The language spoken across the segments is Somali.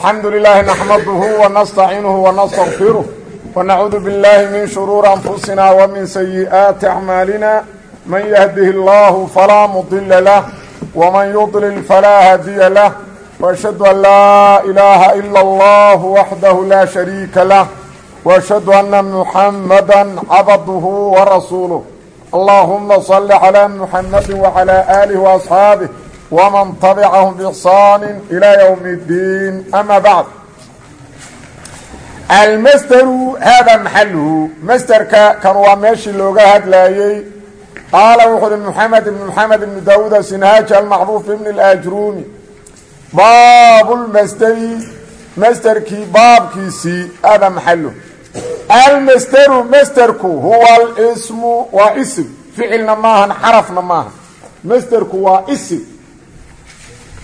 alxamdu lilaahi naxmaduhu wanastaciinuhu wanastakfiruh wanacuudu billaahi min shuruuri anfusina wa min sayi'aati acmaalina man yahdihi allaahu falaa mudila lah waman yudlil falaa hadiya lah. وأشhهd أn lاa إلaaha إilا الlه وaxdah laa شharيika lah. وأشhهd أنa محamdا cabdh وrasuulه اllahuma صل عlى محamd وعlى آlih وأصxaabه ومن طبعهم بإحصان إلى يوم الدين أما بعد المستر هذا محله مسترك كان وماشي لوغا هدلايي قال وحد محمد بن محمد بن داود السنهاج المعروف بن الأجرومي باب المستر مستركي باب كيسي هذا محله المستر مسترك هو الاسم واسم فعلنا ماهن حرفنا ماهن مسترك هو اسم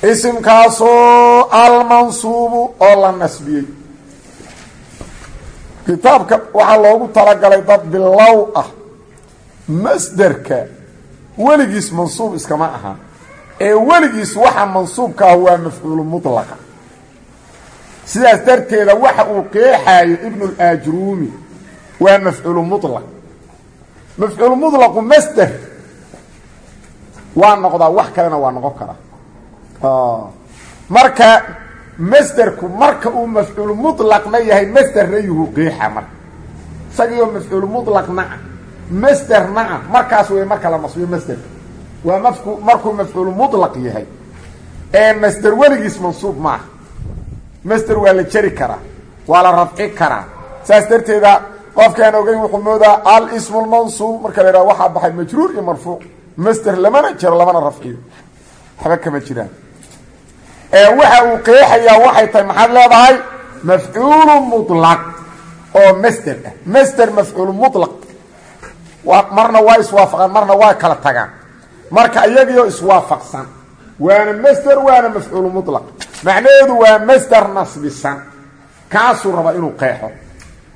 isimkaasoo almansuubu oo la nasbiyey. Kitaabka waxaa loogu talagalay dad bilow ah. Masderka weligiis mansuub iskama aha. Ee weligiis waxa mansuubka ah waa mafcuulu mutlaqa. Sidaas darteeda waxa uu qeexaayo ibnulajruumi waa mafcuulu mulaq mafcuulu mutlaqu masder waa noqdaa wax kalena waa noqon karaa marka masderku marka uu mafcuul mulaqna yahay masderna yuhu qeexa marka. Isagiioo mafcuul mulaqna ah masderna ah markaas wey marka la nasbiyo masderka waa mafku markuu mafcuul mulaq yahay ee masder weligiis mansuub maaha masder waa la jeri karaa waa la rafci karaa. Saas darteeda qofkaan ogeyn wuxuu moodaa alismu lmansuub marka la yidhaha baxay majruur iyo marfuuc masder lamana jero lamana rafciyo. Waxba kama jiraan ee waxa uu qeexayaa waxay tahay maxaad leedahay? Mafcuulu mulaq oo masder ah. Masder mafcuulu mulaq marna waa iswaafaqaan marna waa kala tagaan. Marka iyagiioo iswaafaqsan. Waana masder waana mafcuulu mulaq macnaheedu waa masder nasbisan. Kaasuu rabaa inuu qeexo.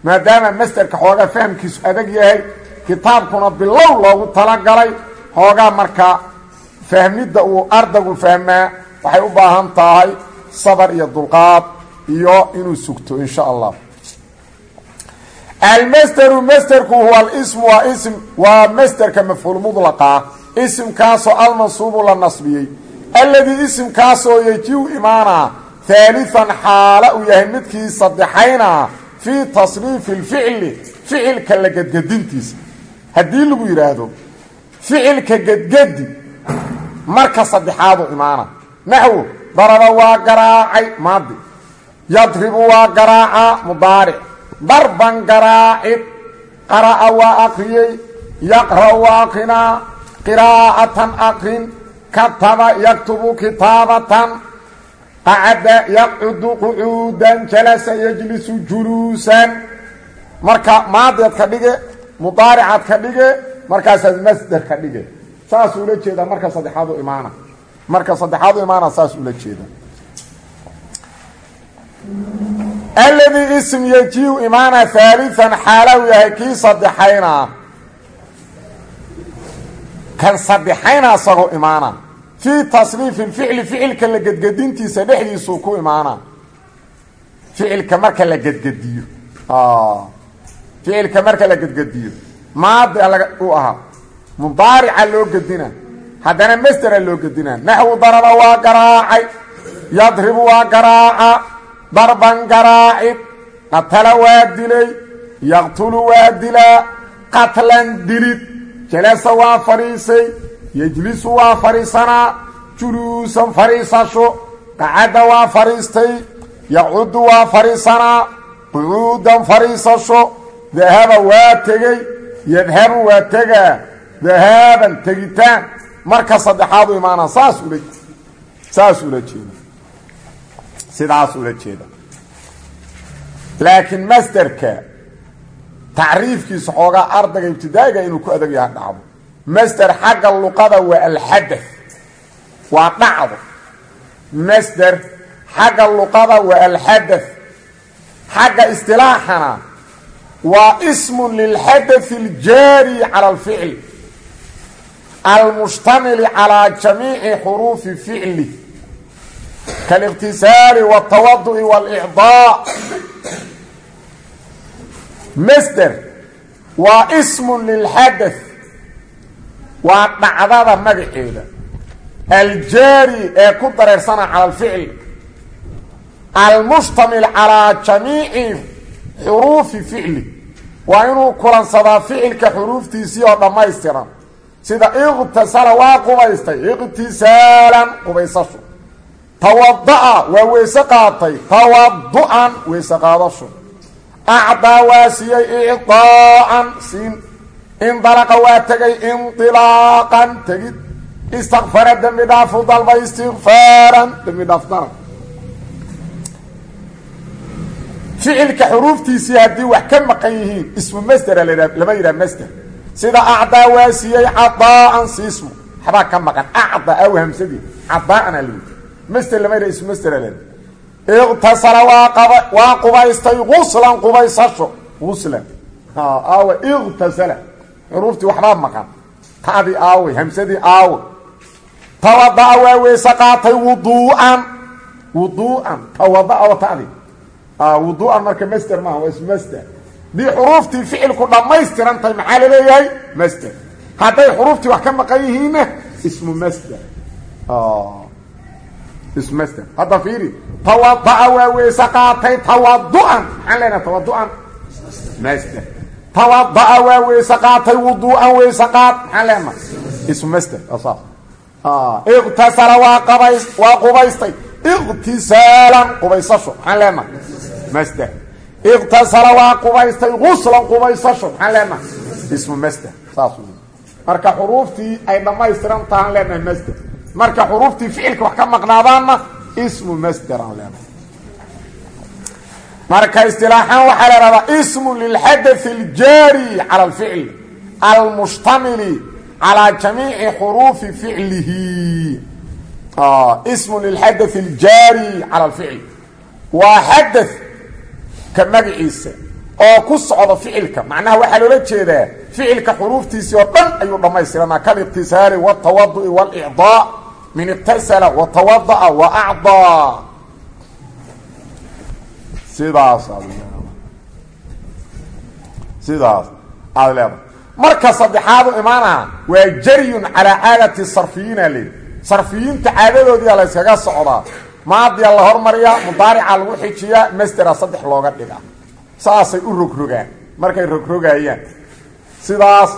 Maadaama masderka xoogaa fahamkiisu adag yahay kitaabkuna bilow loogu talagalay. Xoogaa markaa fahmidda uu ardaygu fahmaa waxay u baahan tahay sabar iyo dulqaad iyo inuu sugto in sha allah. Almasderu masderku huwa alismu waa ism waa masderka mafcuul mudlaqa isimkaasoo almansuubu la nasbiyey. Alladii isimkaasoo yejiu imaanaa haalian xaala uu yahay midkii saddexaynaa fii tasriifi lficli ficilka la gedgedintiisa haddii lagu yidhaahdo ficilka gedgedi marka saddexaadu imaana naxwo daraba waa garaacay maadi. Yadribu waa garaaca mudaaric darban garaacid qara'a waa akriyey yaqra' waa akrinaa qiraa'atan akrin kataba yaktubu kitaabatan. Qacada yaqcudu qucuudan jalasa yajlisu juluusan. Marka maadiad ka dhige mudaaricaad ka dhige markaasaad masder ka dhige. Saas ula jeedaa marka saddexaadu imaana marka saddexaadu imaana saas ula jeeda. Alladii ism yejiu imaana haalian xaalahu yahay kii saddexayna. Kan saddexayna isagoo imaana. Fii tasriifi ficli ficilka la gedgedintiisa dhexdiisuu ku imaana. Ficilka marka la gedgediyo. Ficilka marka la gedgediyo. Maadi u ahaa mudaarica loo gedina haddana masdera loo gedina naxwu daraba waa garaacay. Yadribu waa garaaca. Darban garaacid. Qatala waa dilay. Yaqtulu waa dilaa. Qatlan dilid. Jalasa waa fadhiisay yejlisu waa fadhiisanaa juluusan fadhiisasho qacadda waa fadhiistay yaqcudu waa fadhiisanaa qucuudan fadhiisasho dahaba waa tegey. Yadhabu waa tegaa. Dahaaban tegitaan marka saddexaadu imaanaa saas ula saas ula jeeda. Sidaas ula jeeda. Laakiin masderka tacriifkiisa xoogaa ardayga ibtidaa'iga inuu ku adag yaha dhacdo. Masder xagga luqada waa alxadath waa dhacdo. Masder xagga luqada waa alxadath. Xagga istilaaxana waa ismu lilxadaثi اljaari cala alficl almushtamili calaa jamiici xuruufi ficli kالاktisaali والتawadu'i واlإcضاء msder waa sm lilxadaث waa dhacdada magaceeda aljaari ee ku dareersana calى اlficl almushtamil calىa jamiici xuruufi ficli waa inuu kulansadaa ficilka xuruuftiisii oo dhammaystiran sida iqtasala waa qubaystay iqtisaalan qubaysasho tawada'a waa weyse qaatay tawadu'an weyse qaadasho acdaa waa siiyey icdaa'an siin. Indalaqa waa tegay indilaaqan tegid. Istakfara dembi dhaafu dalba istikfaaran dembi dhaaf dalab ficilka xuruuftiisii haddii wax ka maqan yihiin ismu masdera lama yidhaha masder sida acdaa waa siiyey cadaa'an siismo. Waxbaa maqan acda aw hamsadii cadaa'ana la yidhi. Masder lama la iqtasala waa qubaystay guslan qubaysasho. Guslan aawe iqtasala. Xuruuftii waxbaa maqan. Ta'dii aawe hamsadii aawe. Tawada'a waa weyse qaatay wuduu'an. Wuduu'an tawada'a wa ta'dii wuduu'an marka masder maaha waa ismu haddii xuruuftii ficilku dhammaystiran tahay maxaa la leeyahay masder hadday xuruuftii wax ka maqan yihiinna ismu masder ismu masder hadda fiiri tawada'a waa weyse qaatay tawadu'an maxaan leenaha tawadu'an masder tawada'a waa weyse qaatay wuduu'an weyse qaad maxaan leenaha ismu masder saas iqtasala waa qabays waa qubaystay iqtisaalan qubaysasho maxaan leenaha masder iqtasala waa qubaystay guslan qubaysasho maxaan leenaha ismu masder saas marka xuruuftii ay dhammaystiran tahaan leenahay masder marka xuruuftii ficilka wax ka maqnaadaanna ismu masder aan leenahay marka istilaaxaan waxaa la ihahdaa ismu lilxadaث اljaari calى اlficl almushtamili calى jamiici xuruufi ficlihi ismu lilxadaث اljaari calى اlficl waa xada ka magaciisa oo ku socdo ficilka. Macnaha waxaa loola jeedaa ficilka xuruuftiisii oo dhan ayuu dhammaystiranaa kaliqtisaali wاtawadu'i wاlicdaa min iktasala watawada'a waacdaa sidaas sidaas aad leeda marka saddexaadu imaana waa jaryun calaa caadati sarfiyiina le sarfiyiinta caadadoodiia la yskaga socdaa maadiya la hormariyaa mudaarica lagu xijiyaa masdera saddex looga dhigaa saasay u rogrogaan markay rogrogayaan sidaas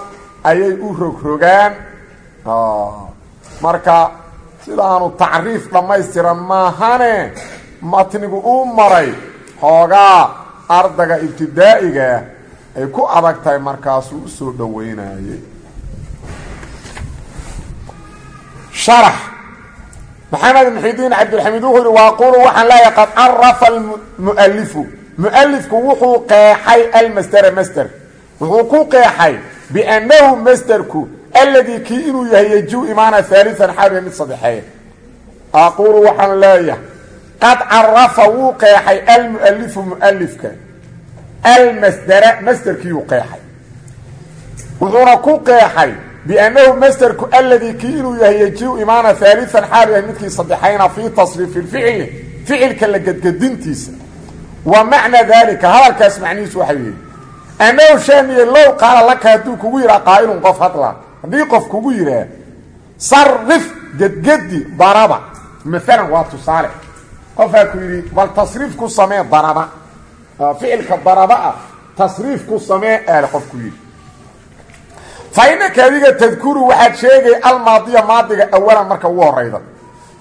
ayay u rogrogaan marka sidaanu tacriif dhammaystiran maahane matnigu uu maray xoogaa ardaga ibtidaa'igaa ay ku adag tahay markaasuu u soo dhoweynayay maxamed muxidiin cabdilxamiid wuxuu yihi waaqulu waxaan leeyahay qad carafa almu'alifu mu'alifku wuxuu qeexay almasdera masder wuxuu ku qeexay biannahu masderku alladii kii inuu yahay yejiu imaana haalian xaaliya mid saddexeeya aquulu waxaan leeyahay qad carafa wuu qeexay almu'alifu mu'alifka almasdera masderkiiyuu qeexay. Wuxuuna ku qeexay biannahu masderku alladii kii inuu yahay yejiu imaana haalian xaal yahay midkii saddexayna fii tasriifi lficli ficilka la gedgedintiisa wa macna daalika hadalkaas macnihiisu waxay yihi annahu shaaniye low qaala laka hadduu kugu yidhaha qaa'ilun qof hadla haddii qof kugu yidhaah sarif gedgedi daraba maalan waa tusaale qofaa ku yidhi bal tasriif ku samee daraba ficilka daraba ah tasriif ku samee aale qofku yidhi fa inaka adiga tadkuru waxaad sheegay almaadiya maadiga awalan marka ugu horayda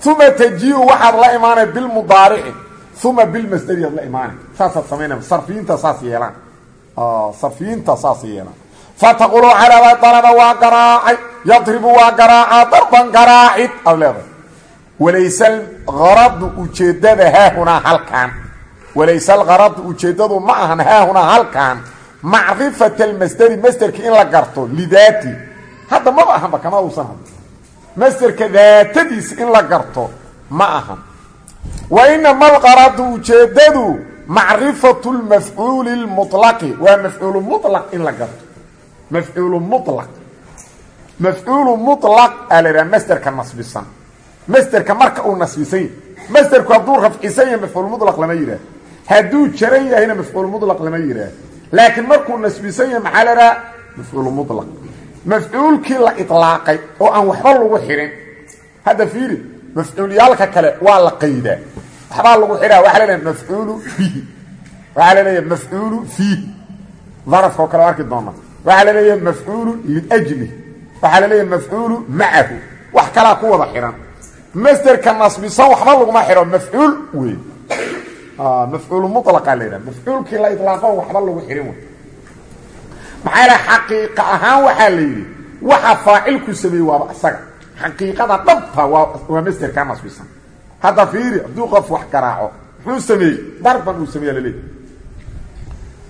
uma tajiiu waxaad la imaanay bilmudaarici. Uma bilmasderi aad la imaanay. Saasaad samaynaa sarfiyiinta saas yeelaan. Sarfiyiinta saas yeelaan. Fataqulu calaba daraba waa garaacay. Yadribu waa garaacaa. Darban garaacid. Aad leedahay. Walayse algaradu ujeeddada haahunaa halkaan. Walayse algaradu ujeeddadu ma ahan haahunaa halkaan macrifata almasderi masderka in la garto lidaati. Hadda maba ahanba kama uusan hadlo masderka daatadiisa in la garto ma ahan. Wa inama algaradu ujeeddadu macrifatu lmafcuuli lmuطlaqi waa mafcuulu mulaq in la garto. Mafcuulu mulaq mafcuulu mulaq aa la idhaha masderka nasbisan. Masderka marka uu nasbisan yahy masderku hadduu rafcisan yahay mafcuul mulaq lama yidhaah. Hadduu jaran yahayna mafcuul mulaq lama yidhaah laakiin markuu nasbisan yahay maxaa la dhaha mafcuul mulaq mafcuulkii la ilaaqay oo aan waxba lagu xihin hadda fiiri mafcuulyaalka kale waa la qaydaa. Waxbaa lagu xidhaa waxaa la leeyahay mafcuulu bihi waxaa la leeyahay mafcuulu fiihi. Darafka oo kale arki doona waxaa la leeyahay mafcuulu liajli waxaa la leeyahay mafcuulu macahu wax kalaa ku wada xidhan masderka nasbisan waxba laguma xidho mafcuul wey mafcuulu mulaqaa la yidhaha mafcuulkii la ilaaqo waxba lagu xidhin wey maxaa yidhaha xaqiiqa ahaan waxaa la yidhi waxa faacilku sameeyey waaba isaga xaqiiqada dhabta waa masderkaa nasbisan hadda fiiri hadduu qof wax garaaco muxuu sameeyey? Darban uu sameeya laleeyahy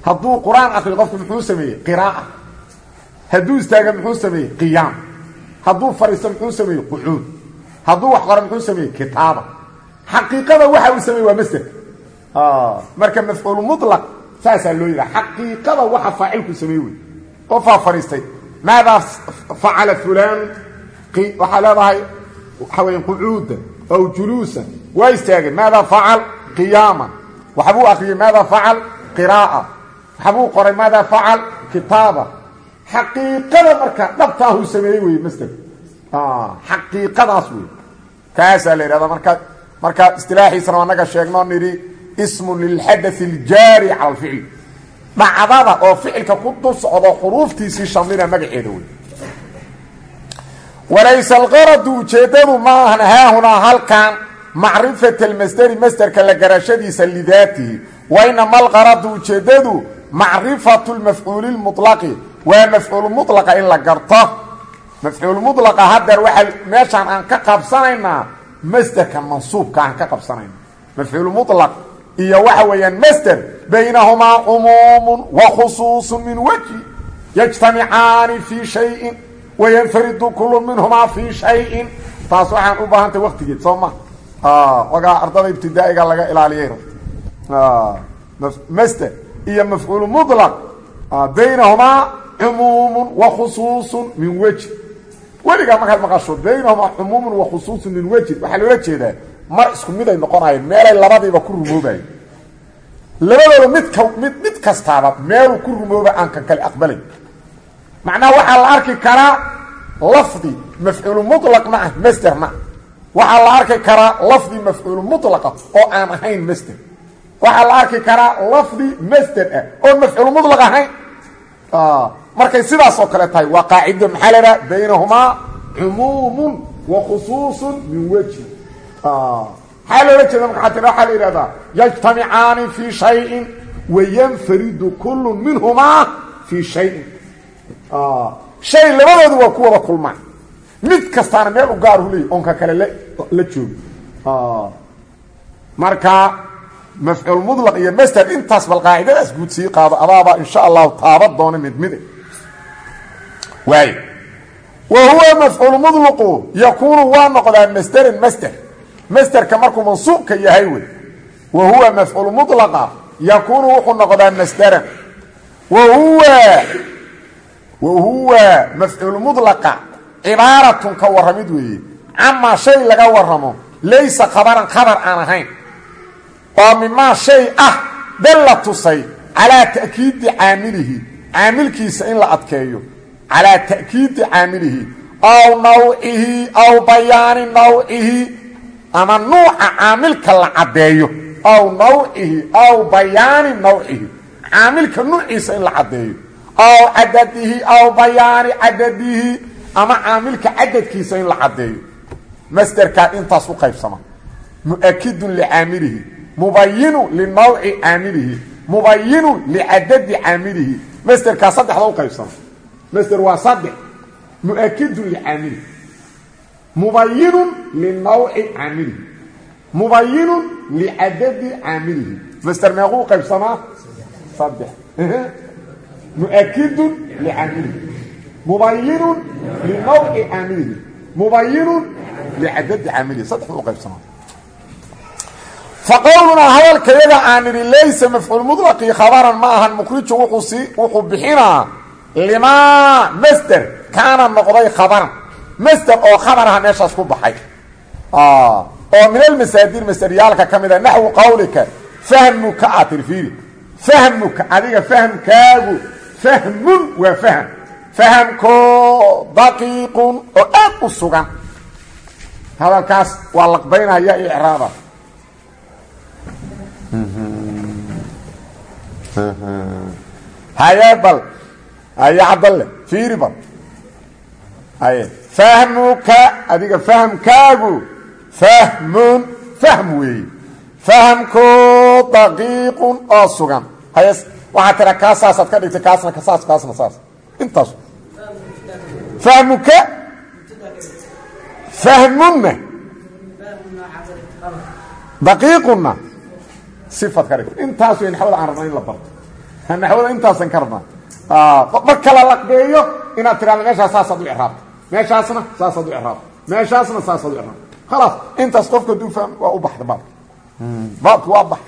hadduu qur'aan akriyo qofku muxuu sameeyey? Qiraa'a. Hadduu istaaga muxuu sameeyey? Qiyaam. Hadduu fadhiisto muxuu sameeyey? Qucuud. Hadduu wax qoro muxuu sameeyey? Kitaaba. Xaqiiqada waxa uu sameeyey waa masderka marka mafcuul mulaq saasaa loo yidhaha xaqiiqada waxa faacilku sameeye wey qofaa fadhiistay maadaa facala fulaanu waxaa leedahay waxaa weya qucuuda aw juluusan. Waa istaagay maadaa facal qiyaama? Waxbuu akriyey maadaa facal qiraa'a. Waxbuu qoray maadaa facal kitaaba xaqiiqada marka dhabtaahuu sameeyey wey masderka xaqiiqadaas wey kaasaa la yidhahda marka marka istilaaxiisana anaga sheegnoo nidhi ismun lilxadaث اljaari cala alficl dhacdada oo ficilka ku dul socdo xuruuftiisii shamlina magaceeda wey walaysa alqaradu ujeeddadu ma ahan haahunaa halkan macrifat almasderi masderka la garashadiisa lidaatihi wa inama alqaradu ujeeddadu macrifatu lmafcuuli lmuطlaqi waa mafcuul mulaqa in la garto mafcuul mulaqa hadeer waxaa meeshaan aan ka qabsanaynaa masderka mansuubka aan ka qabsanayna mafcuul mulaq iyo waxa weeyaan masder baynahumaa cumuumu wa khusuusu min wajhi yajtamicaani fii shayin wayanfaridu kulu minhumaa fii shayin. Taas waxaan u baahantay waktigeed soo ma. Wagaa ardada ibtidaa'iga laga ilaaliyay masder iyo mafcuul mulaq baynahumaa cumuumu wa khusuusu min wejhi weligaa markaad maqasho baynahumaa cumuumun wa khusuusu min wejhin waxaa loola jeedaa mar isku mid ay noqonayeen meelay labadiiba ku rumoobayen labadooda midka mid mid kastaaba meeluu ku rumooba aan kan kale aqbalay. Macnaha waxaa la arki karaa lafdi mafcuulu mulaqna ah masderna ah. Waxaa la arki karaa lafdi mafcuulu mulaqa oo aan ahayn masder. Waxaa la arki karaa lafdi masder ah oon mafcuulu mulaq ahayn. Markay sidaas oo kale tahay waa qaacido maxaa la dhaha baynahumaa wa khusuusun min wejhi maxaa loola jeeda marka xatir waxaa la yidhahdaa yajtamicaani fii shayin wayanfaridu kullu minhumaa fii shayin. Shay labadoodu waa ku wada kulmaan mid kastaana meel u gaar huleey oon ka kale la joogo marka mafcuul mulaq iyo masder intaas bal qaacidadaas guud sii qaado adaaba insha allahu taaba doona mid mide waay wa huwa mafcuul mulqu yakuunu waa noqdaa masderan masder masderka markuu mansuubka yahay wey wa huwa mafcuul mulaqa yakuunu wuxuu noqdaa masderan wa huwa wa huwa mafcuul mulaqa cibaaratun ka warramid weeye. Camaa shay laga warramo laysa khabaran khabar aan ahayn. Oo mimaa shay ah dalla tusay calaa ta'kiidi caamilihi caamilkiisa in la adkeeyo. Calaa ta'kiidi caamilihi aw nawcihi aw bayaani nawcihi ama nuuca caamilka la caddeeyo aw nawcihi aw bayaani nawcihi. Caamilka nuuciisa in la caddeeyo aw cadadihi aw bayaani cadadihi ama caamilka cadadkiisa in la caddeeyo masderkaa intaas u qaybsama. Mu'akidun licaamilihi mubayinu linawci caamilihi. Mubayinu licadadi caamilihi. Masderkaa saddexda u qaybsama. Masder waa saddex. Mu'akidun licaamilihi mubayinun linawci caamilihi mubayinun licadadi caamilihi masder meequu qaybsamaa saddex muakidun licaamilihi mubayinun linawci caamilihi mubayinun licadadi caamilihi saddexda u qaybsamaa faqowlunaa hadalkayaga aan idhi laysa mafcuul mulaqii khabaran ma ahan sii wuxuu bixinaa limaa masder kaana noqday khabaran masder oo khabar aha meeshaas ku baxay. Oo min almasaadir masaryaalka ka mida naxwu qawlika fahmuka aa tiri fiiri fahmuka adiga fahmkaagu fahmun fahm. Fahamkoo daqiiqun oo aad u sugan. Hadalkaas waa laqbaynaya iyo icraaba. Haye bal haye cabdalle fiiri bal. Haye fahmuka adiga fahmkaagu fahmun fahm weeye fahamkoo daqiiqun oo sugan. Waxaa tira kaa saasaad ka dhigtay kaasna ka saas kaasna saas. Intaas. Fahmuka? Fahmunna. Daqiiqunna. Sifaad ka dhigtay. Intaas way naxwada aan rabna in la barto. Naxwada intaasan ka rabnaa. Marka la laqbeeyo inaad tirahdo meeshaas saasaad u icraabta meeshaasna saasaad u icraabta meeshaasna saasaad u icraabta khalaas intaas qofka duu fahmi waa u baxda baabka. Baabka waa bax.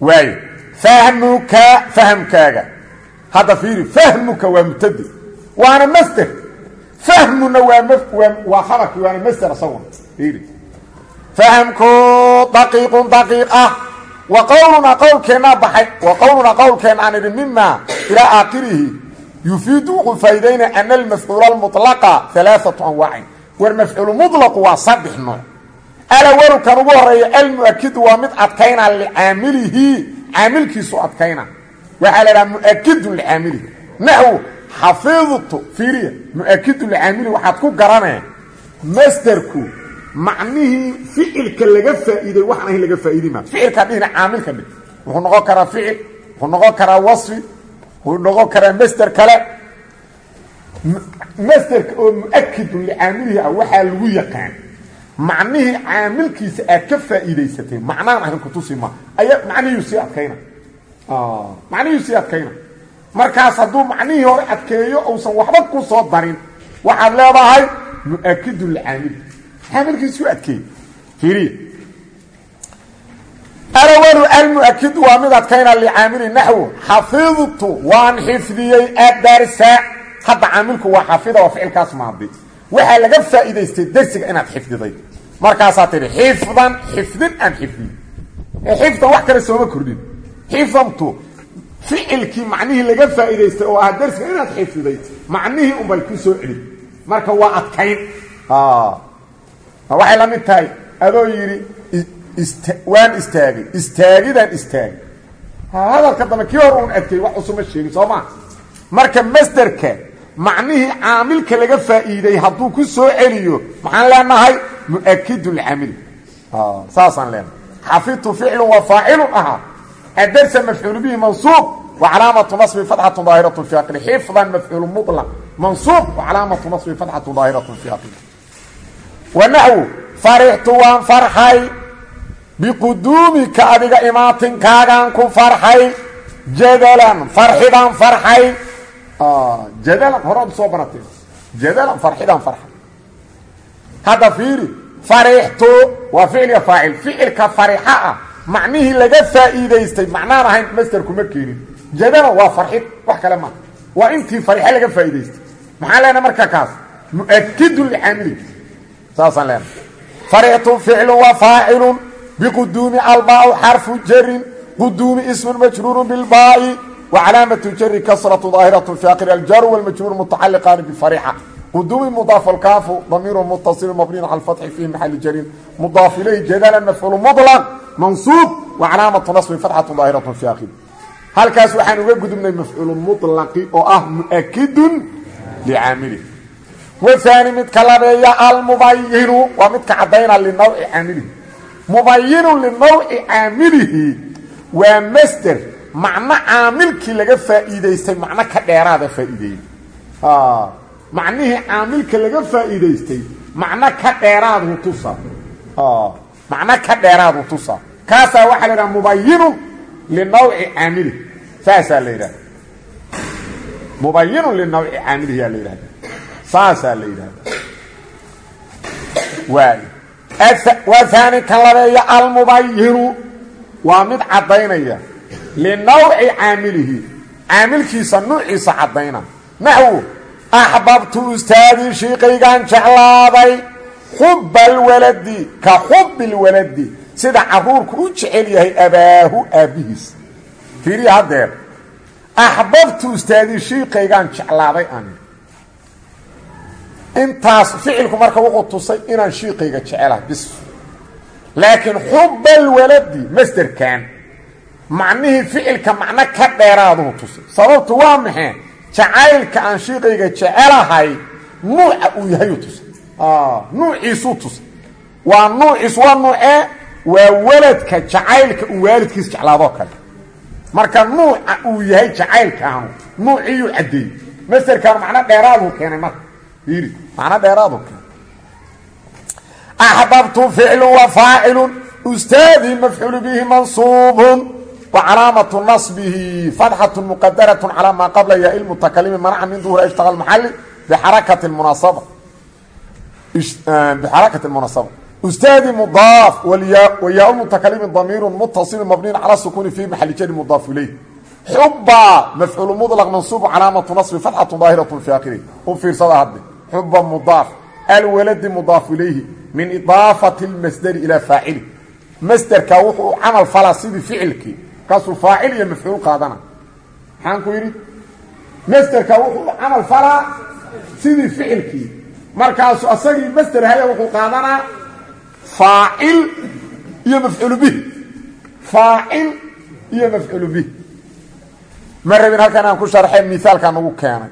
Waayo fahmuka fahmkaaga. Hadda fiiri fahmuka waa mubtadi. Waana masder fahmuna waa waa waa khabarki waana masder isaguna fiiri. Fahamku daqiiqun daqiiq ah. Wa qowlunaa qowlkeennaa baxay. Wa qowlunaa qowlkeenna aan idhi mima ilaa aakhirihi yufiidu wuxuu faa'iidayna ana almafcuula almulaqa alaaatu anwaacin war mafcuulu mulaqu waa saddex nooc. Alawalu kan ugu horreeya almu'akidu waa mid adkayna licaamilihi caamilkiisu adkayna. Waxaa la idhaha mu'akidun licaamilihi naxwu xafidtu fiiriya mu'akidun licaamilihi waxaad ku garanee masderku macnihii ficilka laga faa'iiday waxaan ahayn laga faa'iidi maa ficilka dhihina caamilka dhig wuxuu noqon karaa ficil wuxuu noqon karaa wasfi wuxuu noqon karaa masder kale. Masderka oo mu'akidun licaamilihi ah waxaa lagu yaqaan. Macnihii caamilkiisa aad ka faa'iidaysatay macnaan ahayn kutusi ma aya macnihii sii adkayna. Macnihii sii adkayna. Markaas hadduu macnihii hore adkeeyo uusan waxba ku soo darin waxaad leedahay mu'akidun licaamili caamilkiisu adkeey fiiriya alawalu almu'akidu waa mid adkayna licaamili naxwu xafidtu waan xifdiyey adarsa hadda caamilku waa xafida waa ficilkaas maadi waxaa laga faa'iidaystay dersiga inaad xifdiday. Markaasaa tidhi xifdan xifdin aan xifdiy xifdan wax kale sooma kordhin. Xifdantu ficilkii macnihii laga faa'iidaystay oo ah dersiga inaad xifdiday macnihii unbay ku soo celin. Marka waa adkayn. Waxay la mid tahay? Adoo yidhi waan istaagay. Istaagidaan istaagay. Hadalka dambe hor uun adkay wax usuma sheegin soo maa marka masderka macnihii caamilka laga faa'iiday hadduu ku soo celiyo maxaan leenahay? Mu'akidun licamili saasaan leenahay. Xafidtu ficlu wa faacilun ahaa adarsa mafcuul bihi mansuub wa calaamatu nasbi fatxatu daahiratu fi aqli. Xifdan mafcuulu mulaq mansuub wa calaamatu nasbi fatxatu daahiratu fi aqli. Wa naxwu farixtu waan farxay biquduumika adiga imaatinkaagaan ku farxay jadalan farxidaan farxay jadalan horaad soo baratee jadalan farxidaan farxay hadda fiiri farixtu waa ficliga faacil ficilka farixa ah macnihii laga faa'iidaystay macnaan ahayn masderkuma keenin jadalan waa farxid wax kale maa waa intii farixe laga faa'iidaystay maxaan leenahay marka kaas mu'akidun licaamili saasaan leenahay farixtu ficlu wa faacilun bquduumi albaau xarfu jarin quduumi ismun majruuru bilbaai wacalaamatu jari kasratu daahiratu fi akri aljar wlmajruur mutacaliqaani bifarixa quduumi mudaafalkaafu damiiru mutasilu mabniin cala alfatxi fii maxali jarin mudaaf ilayhi jadalan mafcuulu mulaq mansuub wacalaamatu nasbi fatxatu daahiratu fi akhiri halkaas waxaan uga gudubnay mafcuulu mulaqi oo ah muakidun licaamili waani midka labeeya almubayinu waa midka cadayna linawci caamilihi mubayinu linawci caamilihi waa masder macno caamilkii laga faa'iidaystay macno ka dheeraada faa'iideeyey ah, macnihii caamilka laga faa'iidaystay macno ka dheeraadu tusa. Ah, macno ka dheeraadu tusa. Kaasaa waxaa la yidhaha mubayinu linawci caamilihi saasaa la yidhahda mubayinu linawci caamilihi yaa la yidhahda saasaa la yidhahda waay waa haani kan labeeya almubayinu waa mid caddaynaya. Linawci caamilihi. Caamilkiisa nuuciisa caddayna. Naxwu. Axbabtu ustaadii shiiqaygaan jeclaaday xuba alwaladi ka xubi lwaladi sida caruurku u jecel yahay abaahu aabbihiis fiiriya haddeer axbabtu ustaadii shiiqaygaan jeclaaday ani intaas ficilku marka wuxuu tusay inaan shiiqayga jecelahay bis. Laakiin xuba alwaladi masderkan macnihii ficilka macno ka dheeraaduu tusay. Sababtu waa maxay? Jacaylka aan shiiqayga jecelahay nuuca uu yahayuu tusay. Nuuciisuu tusay. Waa nuuciis waa nuucee waa waladka jacaylka uu waalidkiis jeclaadoo kale. Marka nuuca uu yahay jacaylkaanu nuuciiyuu caddeeyey. Masderkaanu macno dheeraaduu keenay marka ii macno dheeraadu axbabtu ficlu wa faacilu ustaadii mafcuulu bihi mansuubun wa calaamatu nasbihi fatxatu muqadaratu calaa maa qabla yaa ilmutakalimi manaca min duhura ishtaqa maxali bixarakati munasaba bixarakati munasaba ustaadii mudaaf wayaa mutakalimi damiiru mutaصilu mabniin cala sukuuni fi maxali jari mudaaf ileyh xuba mafcuulu mudlaq mansuubu calaamatu nasbi fatxatu daahiratu fi akhiri u fiirsada hadde xuba mudaaf alwaladi mudaaf ilayhi min idaafati اlmasderi ilaa faacili. Masderka wuxuu camal falaa sidii ficilkii markaasuu faacil iyo mafcuul qaadana. Maxaan ku yidhi? Masderka wuxuu camal falaa sidii ficilkii. Markaasu asagii masder haya wuxuu qaadanaa faacil iyo mafcuul bihi faacil iyo mafcuul bihi ma rabin halkan aan ku sharxeen miaalkaa nagu keenay.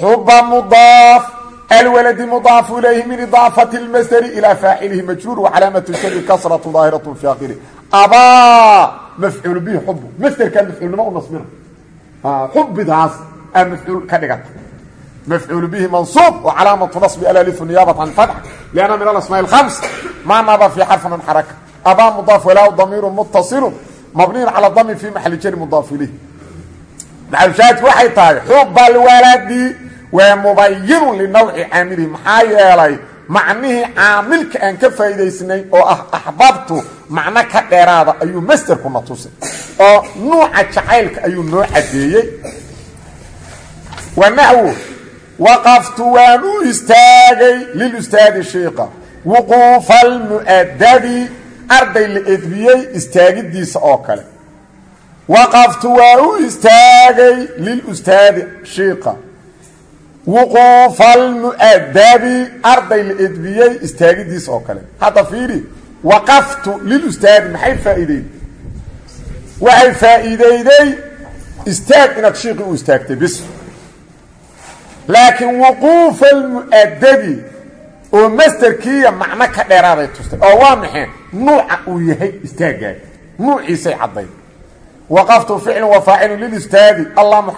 Xuba mudaaf alwaladi mudaafu ilayhi min idaafati اlmasderi ilaa faacilihi majruur wacalaamatu shari kasratu daahiraة fi akhiri abaa mafcuul bihi xubu masderkaa mafcuulnimo u nasbina xubidaas aa mafcuul ka dhigata mafcuul bihi mansuub wcalaamatu naصbi alalifu niyaabat can fatx lianna min alasmaa اhams ma naba fi xarfin min xaraka abaa mudaaf walaa damiiru mutasilu mabniyin cala dami fi maxali jari mudaaf ilayh maxalushaahidku waxay tahay xuba alwaladi waa mubayinun linawci caamilihi maxaa yeelay macnihii caamilka aan ka faa'iidaysnay oo ah axbabtu macno ka dheeraada ayuu masderkuna tusay oo nuuca jacaylka ayuu noo caddeeyey wa naxwu waqaftu waan u istaagay lilustaadi shiiqa wuquufa almu'adabi arday la edbiyey istaagidiisa oo kale. Waqaftu waa u istaagay lilustaadi shiiqa wuquufa almu'adabi arday la edbiyey istaagidiisa oo kale. Hadda fiiri waqaftu lilustaadi maxay faa'iideyday waxay faa'iideyday istaag inaad shiiqi u istaagtay bis. Laakiin wuquufa almu'adabi oo masderkiiya macno ka dheeraaday tustay oo waa maxay? Nuuca uu yahay istaagaaga nuuciisay caddayd waqaftu ficlu wa faacilu lilistaadi allamu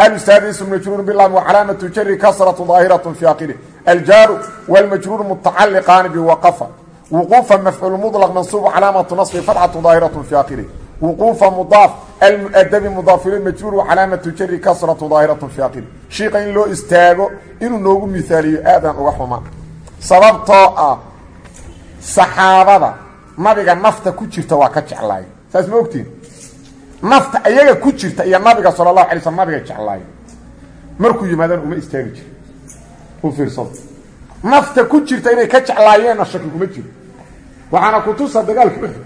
alustaadi ism majruur bilaam wacalaamatu jari kasratu daahiraة fi akhirih aljaaru wاlmajruur mutacaliqaani biwaqafa wuquufa mafcuul mudlq mansuub calaamatu naصbi fatxatu daahiraة fi akhirih wuquufa mudaaf almu'adabi mudaaf ilay majruur wacalaamatu jari kasratu daahiraة fi akhirih shiiqa in loo istaago inuu noogu miaaliyo aadaan uga xuma sababtoo ah saxaabada nabiga nafta ku jirta waa ka jeclaaya saas ma ogtiin nafta ayaga ku jirta iyo nabiga sal اlahu alay slm nabiga jeclaaya markuu yimaadaan uma istaagi jiro u fiirsado. Nafta ku jirta inay ka jeclaayeenna shaki kuma jiro waxaana kutusa dagaalka uxud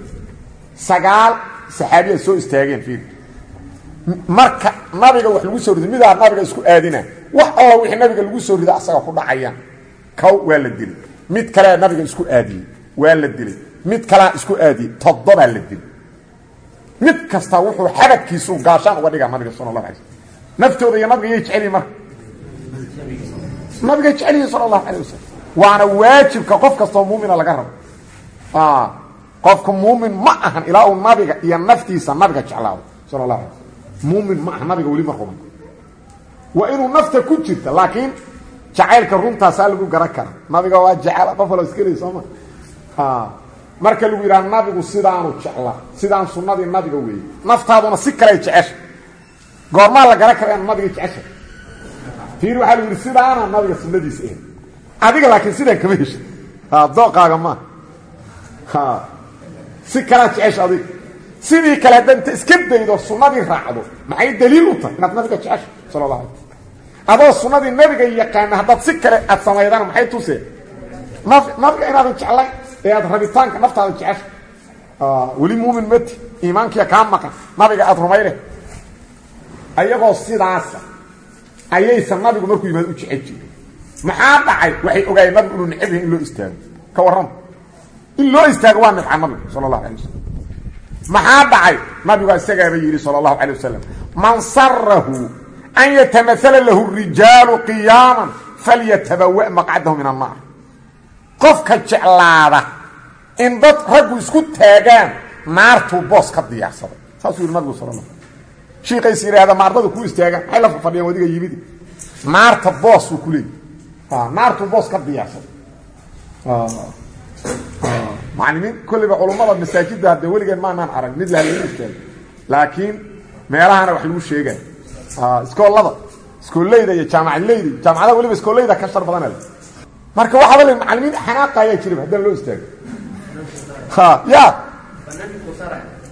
sagaal saxaabiya soo istaageen fiir marka nabiga wax lagu soo rido midaa nabiga isku aadina? Wax alla wixii nabiga lagu soo rido asaga ku dhacayaan kow waa la dilay. Mid kalea nabiga isku aadiyey. Waa la dilay. Mid kalea isku aadiyey. Toddobaa la dilay mid kasta wuxuu xabadkiisu gaashaan uga dhigaa nabiga sal ala naftooda iyo nabiga yay jeceliin marka. Nabiga jecelyihin sal allahu alay wasalam waana waajibka qof kastoo muumina laga rabo. Qofku muumin ma ahan ilaa uu nabiga iyo naftiisa nabiga jeclaado sal la ala muumin ma aha nabiga weli ma ruman. Waa inuu nafta ku jirta laakiin jacaylka runtaasaa lagu garan kara nabiga waa jecel qofalo iskeli sooma marka lagu yidhaha nabigu sidaanu jeclaa sidaan sunnadii nabiga weeyey. Naftaaduna si kaley jecesha goormaa la garan kara nabiga jecesha fiir waxaa lagu sidaana nabiga sunnadiisa ahayd. Adiga laakiin sidaan kama hesha dooqaaga maaha si kalaa jecesha adiga. Sidii kale hadda inta iska daydo sunnadii raacdo maxay daliil u tahay inaad nabiga jecesha sala allah alay adoo sunnadii nabiga yaqaana haddaad si kale aad samaydana maxay tuseen nabiga inaadan jeclayn ee aad rabitaanka naftaada jecesha weli muumin mati iimaankiya kaa maqan nabiga aada rumayne ayagoo sidaasa ayaysan nabigu markuu yimaado u jecel jirin maxaa dhacay waxay ogaayeen nabigu inuu necab yahay in loo istaago ka warrama in loo istaago waa nibca nabigu sala allahu alay wasalam maxaa dhacay nabigu isagaaba yidhi sala allahu calay wasalam man sarahu an yatamaala lahu rijaalu qiyaaman falyatabawa maqcadahu min annaar qofka jeclaada in dad raggu isku taagaan naartuu boos ka diyaarsaday saasuu yidhi nabigu sala allah shiikays yidhaahda maardada ku istaagaan maxay la fadhiyaan wadiga yimidi? Naarta boosuu ku leeyay naartuu boos ka diyaarsaday macalimiin kolliba culummada masaajidda haddee weligeen maanaan arag mid laha lagu istaago laakiin meelahana wax lagu sheegay. Iskoolada iskooleyda iyo jaamacadleyda jaamacadaha weliba iskooleyda ka shar badana marka waxaaba le macalimiin xanaaqa ayaa jiraba haddaan loo istaago ya.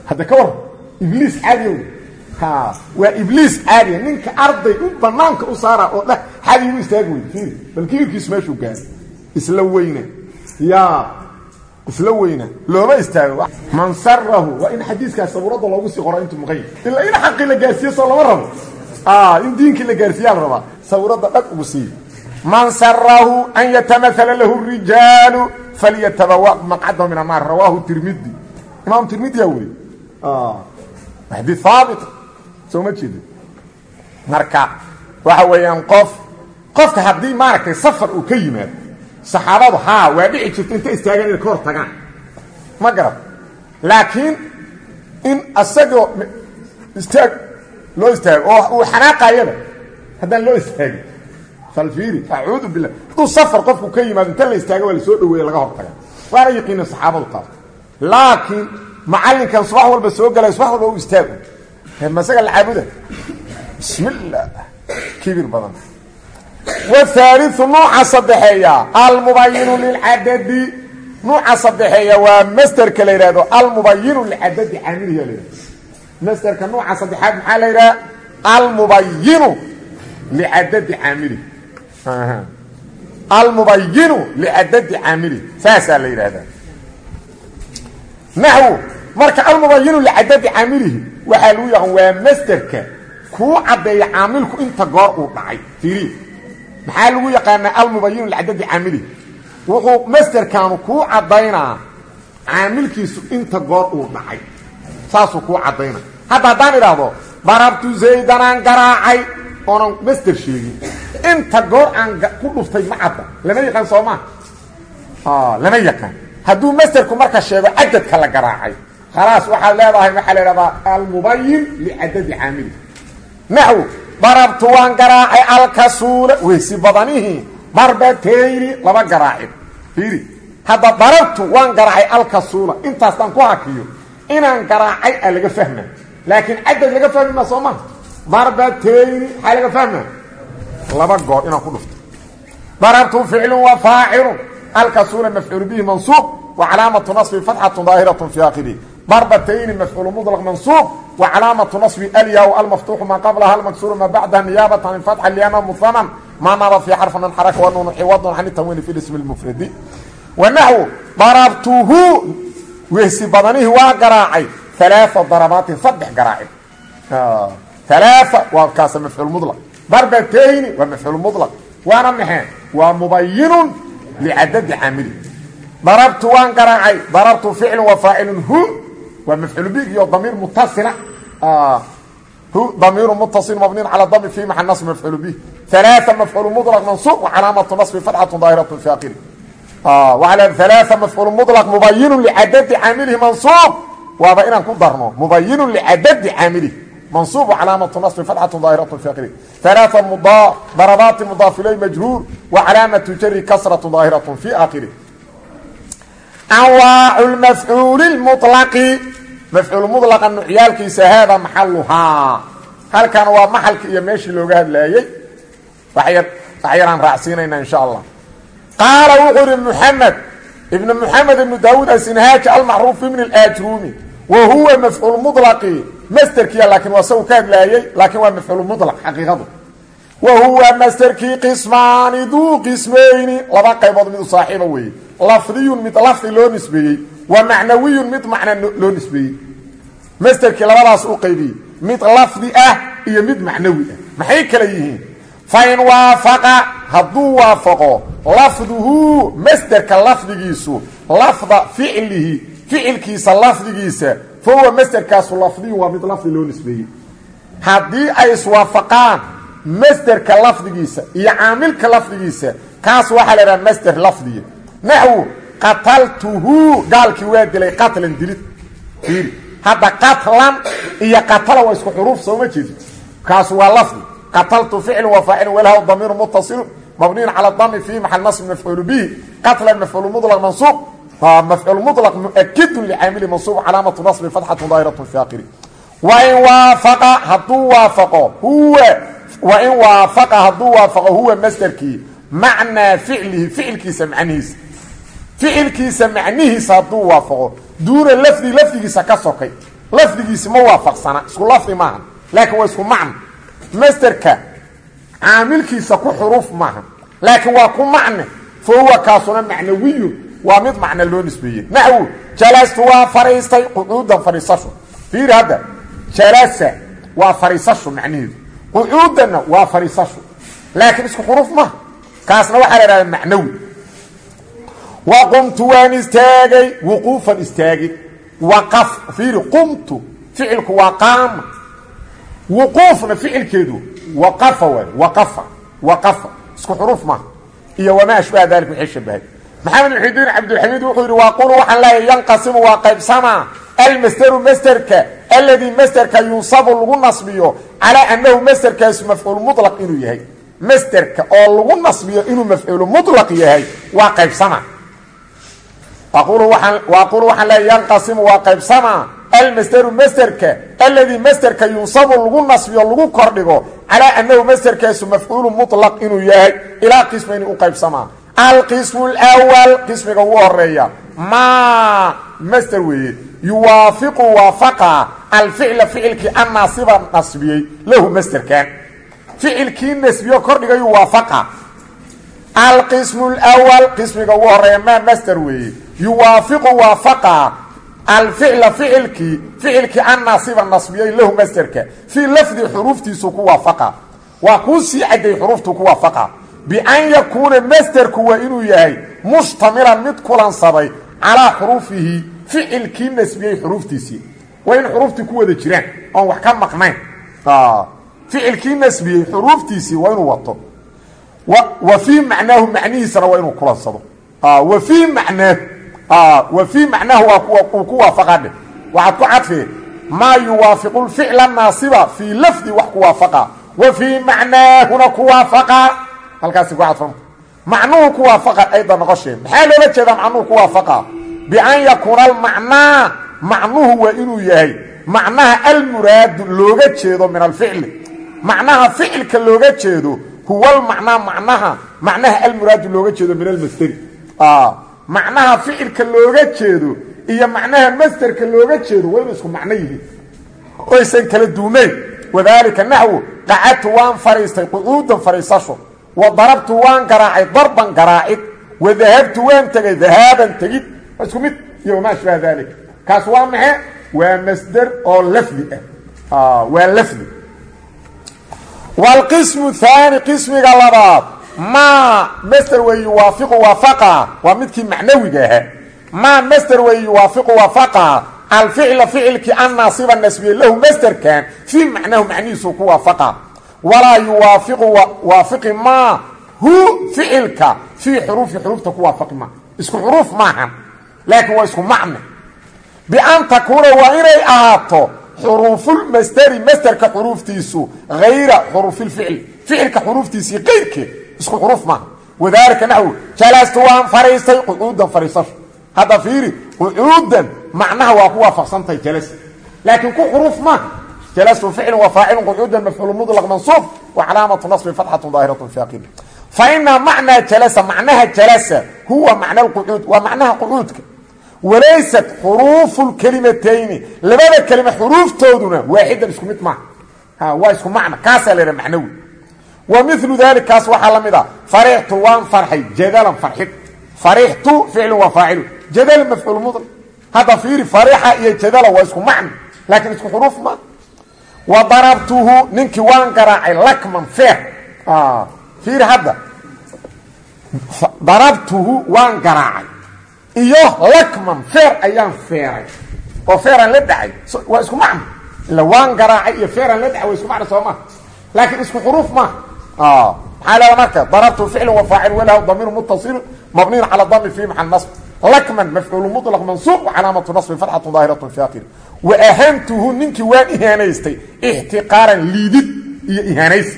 Hadda ka warran ibliis caadiya waa ibliis caadiya ninka arday u banaanka u saara oo dheh xadi igu istaagi wey bal kibirkiisu meeshuu gaaray isla weyna ya isla weyna looma istaago. Man sarahu waa in xadiiskaas sabuuradda loogu sii qoro intuu muqayim ilaa in xaqii la gaarsiiye soo lama rabo. In diinkii la gaarsiiyaa la rabaa sabuuradda dhag ugu siiy man sarahu an yatamaala lahu rijaalu falyatabawa. Maqcadahu min annaar rawaahu tirmidi imaam tirmidiyaa weriy xadii haabit soo ma jeedi. Marka waxa weeyaan qof qofka haddii maaragtay safar uu ka yimaado saxaabadu haa waa dhici jirta inta istaagaan inay ka hor tagaan. Ma garad laakiin in asagoo istaag loo istaago oo uu xanaaqayaba haddaan loo istaagin falfiiri acuudu billah. Hadduu safar qofku ka yimaado inta la istaaga waa la soo dhaweeye laga hor taga waana yaqiina saxaabadu taas laakiin macallinkan subax walba soo galay subax walba u istaago. Masaga la caabuda? Bismi illah kibir badan. Whaaliu nuuca saddexeeya almubayinu lilcadadi. Nuuca saddexeeya waa masderka la yidhahdo almubayinu licadadi caamiliya la yidhahdo masderka nuuca saddexaad maxaa la yidhaha almubayinu licadadi caamili almubayinu licadadi caamili. Saasaa la yidhahdaa naxwu marka almubayinu licadadi caamilihi waxaa lagu yaqaan waa masderka kuu caddeeya caamilku inta goor uu dhacay. Fiiri maxaa lagu yaqaanaa almubayinu licadadi caamilihi wuxuu masderkaanu kuu caddaynaa caamilkiisu inta goor uu dhacay. Saasuu kuu caddaynaa. Hadda haddaan oonan masder sheegin inta goor aan ku dhuftay ma lama yaqaan soo maa lama yaqaan. Hadduu masderku marka sheego cadadka la garaacay. Khalaas waxaad leedahay waxaa la idhahdaa almubayin licadadi caamilihi naxw darabtu waan garaacay alkasuula weysi badanihii darbatayni laba garaacid fiiri hadda darabtu waan garaacay alkasuula intaastaan ku hakiyo inaan garaacay laga fahma laakiin cadad laga fahmi ma soo darbatayni maxaa laga fahma? Laba goor inaan ku dhufto. Darabtu ficlu wa faacilu alkasuuna mafcuul bihi mansuub wa calaamatu naصbi fatxatu daahiratun fi aakirihi darbatayni mafcuulu mudlaq mansuub wa calaamatu naصbi alyaa almaftuuxu maa qablaha almaksuuru maa bacdaha niyaabata min fatxa lyana muhanan maa naaba fi xarfan anxaraka wanuunu ciwadun can tanwiini fi ismi lmufradi wanaxwu darabtuhu wehsi badanihi waa garaacay. Alaaa darabaatin saddex garaacin alaa waa kaas mafcuul mulaq darbatayni waa mafcuul mulaq waana maxeen waa mubayinun licadadi caamili darabtu waan garaacay darabtu ficlu wa faacilun hu waa mafcuul big iyo damiir mutasila hu damiiru mutasil mabniin cala dami fi maca nasb mafcuul bih alaa mafcuul mulaq mansuub wacalaamatu nasbi fatxatu daahiratu fi akhiri alaa mafcuul mulaq mubayinun licadadi caamilihi mansuub waaba inaan ku darno mubayinun licadadi caamilihi منصوب وعلامة نصب فتحة ظاهرة في آخره ثلاثة مضاف ضربات مضاف إليه مجرور وعلامة جر كسرة ظاهرة في آخره أنواع المفعول المطلق مفعول مطلق نعيالكيس هذا محلها هل كان هو محل يمشي لو قاعد لايي وحير وحيران راسينا إن شاء الله قال وقر محمد ابن محمد بن داود السنهاج المعروف wa huwa mafcuul mulaqi masderkiya laakiin waa saw ka hadlaayey laakiin waa mafcuul mulaq xaqiiqadu. Wa huwa masderkii qismaani duu qismayni laba qaybood mid u saaxiiba weeye. Lafdiyun mid lafdi loo nisbeeyey wa macnawiyun mid macno loo nisbeeyey. Masderkii labadaas u qaybiyey mid lafdi ah iyo mid macnawi ah. Maxay kala yihiin? Fain waafaqa hadduu waafaqo lafduhu masderka ficilkiisa lafdigiisa fa huwa masderkaasu lafdiyun waa mid lafdi loo nisbeeyey. Haddii ay iswaafaqaan masderka lafdigiisa iyo caamilka lafdigiisa kaas waxaa la idhaha masder lafdiya naxwu qataltuhu gaalkii waa dilay qatlan dilid. Fiiri hadda qatlan iyo qatala waa isku xuruuf sooma jeedid kaasu waa lafdi. Qataltu ficlu wa faacilun walhaw damiiru muttasilun mabniyun cala dami fi maxal nasb mafcuulu bihi qatlan mafcuulu mulaq mansuuq mafcuul mulaq muakidun licaamili mansuub calaamatu nasbi fatxatu daahiratu fi akhiri wain waafaqa hadduu waafaqo huwa wain waafaqa hadduu waafaqo huwa masderkii macnaa ficlihi ficilkiisa macnihiisa. Ficilkiisa macnihiisa hadduu waafaqo duuna lafdi lafdigiisa ka sokay. Lafdigiisi ma waafaqsana isku lafdi maaha laakiin waa isku macno masderka caamilkiisa ku xuruuf maaha laakiin waa ku macne fa huwa kaasuna macnawiyun waa mid macno loo nisbeeyey. Naxwu jalastu waa fariistay qucuudan fadhiisasho fiiri hadda jalasa waa fariisasho macnaheedu. Qucuudanna waa fariisasho. Laakiin isku xuruuf maaha kaasna waxaa la ihahda macnawi. Wa qumtu waan istaagay wuquufan istaagid waqaf fiiri qumtu ficilku waa qaama. Wuquufna ficilkeedu waqafa waay waqafa waqafa. Isku xuruuf maaha iyo wamaa ashbaha dalik wixii shabahay maxamed muxidiin cabdilxamiid wuxuu yidhi waaqulu waxaan leeyahay yanqasimu waa qaybsamaa almasderu masderka alladii masderka yunsabu lagu nasbiyo calaa annahu masderkaasu mafcuul mulaq inuu yahay. Masderka oo lagu nasbiyo inuu mafcuulu mulaq yahay waa qaybsamaa waaqulu waxaan leeyahay yanqasimu waa qaybsamaa almasderu masderka alladii masderka yunsabu lagu nasbiyo lagu kordhigo calaa annahu masderkaasu mafcuulu mulaq inuu yahay. Ilaa qismayni alqismu lwal qismiga ugu horreeya maa masder weeye. Yuwaafiqu waafaqa alficla ficilkii annaasiba nasbiyey. Lahu masderkan ficilkii nasbiyo kordhigayuu waafaqa. Alqismu lwal qismiga ugu horreeya maa masder weeye. Yuwaafiqu waafaqa alficla ficilkii ficilkii annaasiba nasbiyey lahu masderka fii lafdi xuruuftiisu ku waafaqa. Waa kuu sii cadday xuruuftu ku waafaqa bian yakuuna masderku waa inuu yahay mushtamilan mid kulansaday calaa xuruufihi ficilkii nasbiyey xuruuftiisii waa in xuruuftii ku wada jiraan oon wax ka maqnayn ficilkii nasbiyey xuruuftiisii waa inuu wato wa fii macnaahu macnihiisana waa inuu kulansado wa fii macnaahu wa fii macnaahu uu ku waafaqadhe waxaad ku cadfee maa yuwaafiqu lficla naasiba fii lafdi wax ku waafaqa wa fii macnaahuna ku waafaqa halkaasi ku cadfan. Macnuhu ku waafaqa ayda noqoshee maxaa loola jeedaa macnuhu ku waafaqa? Bian yakuuna almacnaa. Macnuhu waa inuu yahay macnaha almuraadu looga jeedo min alficli macnaha ficilka looga jeedo huwa almacnaa macnaha macnaha almuraadu looga jeedo min almasderi macnaha ficilka looga jeedo iyo macnaha masderka looga jeedo waa inu isku macno yihiin oysan kala duunayn wadaalika naxwu qacadtu waan fadhiistay qucuudan fadhiisasho wa darabtu waan garaacay darban garaacid. Wa dahabtu waan tegay dahaaban tegid. Isku mid? Iyo wamaa ashbaha dalik kaas waa maxe waa masder oo lafdi ah. Waa lafdi. Waalqismu haani qismiga labaad. Maa masder wey yuwaafiqu waafaqa. Waa midkii macnawiga ahaa. Maa masder wey yuwaafiqu waafaqa. Alficla ficilkii annaasiba nasbiye lahu masderkan. Fii macnahu macnihiisuu ku waafaqa walaa yuwaafiqu waafiqi maa hu ficilka fii xuruufi xuruufta ku waafaqi maa isku xuruuf maahan laakiin waa isku macne bian takuuna waa inay ahaato xuruufulmasderi masderka xuruuftiisu hayra xuruufilficli ficilka xuruuftiisii qayrkeed isku xuruuf maaha wadaalika naxwu jalastu waan fadhiistay qucuudan fadhiisasho hadda fiiri qucuudan macnaha waa ku waafaqsantahay jalas. Laakiin ku xuruuf maaha jalastu ficlu wa faacilun qucuudan mafcuulu mudlaq mansuub wa calaamatu nasbi fatxatu daahiratun fi aqili fa ina macnaa jalasa macnaha jalasa huwa macna alqucuud waa macnaha qucuudka walaysat xuruufu lkelimatayni labada kelima xuruuftooduna waaxidan isku mid maaha waa isku macna kaasaa la yhaha macnawi wa milu dalikaas waxaa la mid a farixtu waan farxay jadalan farxid farixtu ficlu waa faacilu jadalan mafcuul mudlaq hadda fiiri farixa iyo jadala waa isku macno laakiin isku xuruuf ma wa darabtuhu ninkii waan garaacay lakman feer fiiri hadda. Darabtuhu waan garaacay. Iyo lakman feer ayaan feeray. Oo feeraan la dhacay. Waa isku macno? Ila waan garaacay iyo feeraan la dhacay waa isku macno soo ma laakiin isku xuruuf ma. Maxaa leeda marka? Darabtu ficlu wa faacil walahu damiiru muttasilu mabniyin cala dami fi maxal nasb lakman mafcuulu muطlaq mansuuq wacalaamatu nasbi fatxatu daahiratu akhiri wa ahantuhu ninkii waan ihaanaystay ixtiqaaran liidid iyo ihaanaysi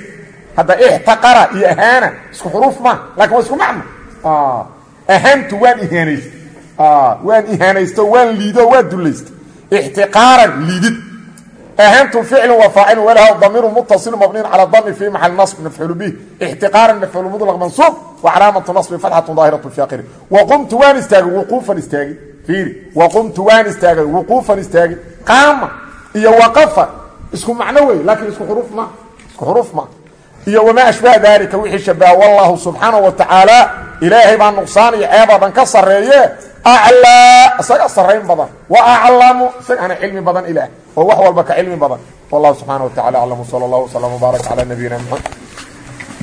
hadda ixtaqara iyo ahaana isku xuruuf ma laakiin waa isku macno. Ahantu waan ihaanaystay. Waan ihaanaysto waan liido waan dullaystay ixtiqaaran liidid ahantu ficlu wa faacil walaha damiiru muttasilu mabniyin cala dami fi maxal nasb mafcuulu bih ixtiqaaran mafcuulu muطlaq mansuuq wacalaamatu nasbi fatxatu daahiratu fi akhiri waqumtu waan istaagay wuquufan istaagay fiiri waqumtu waan istaagay wuquufan istaagay qaama iyo waqafa isku macno wey laakiin isku xuruuf ma isku xuruuf ma iyo wamaa ashbaha daalika wixii shabaha wallahu subxaana wa tacaala ilaahay baa nuqsaan iyo ceeboo dhan ka sarreeye aclaa isaga sarrayn badan wa aclamu isagaana cilmi badan ilaah oo wax walba ka cilmi badan. Wallahu subxaana wa tacala aclam sala allah wslam wbaarak cala nabiyina mxamed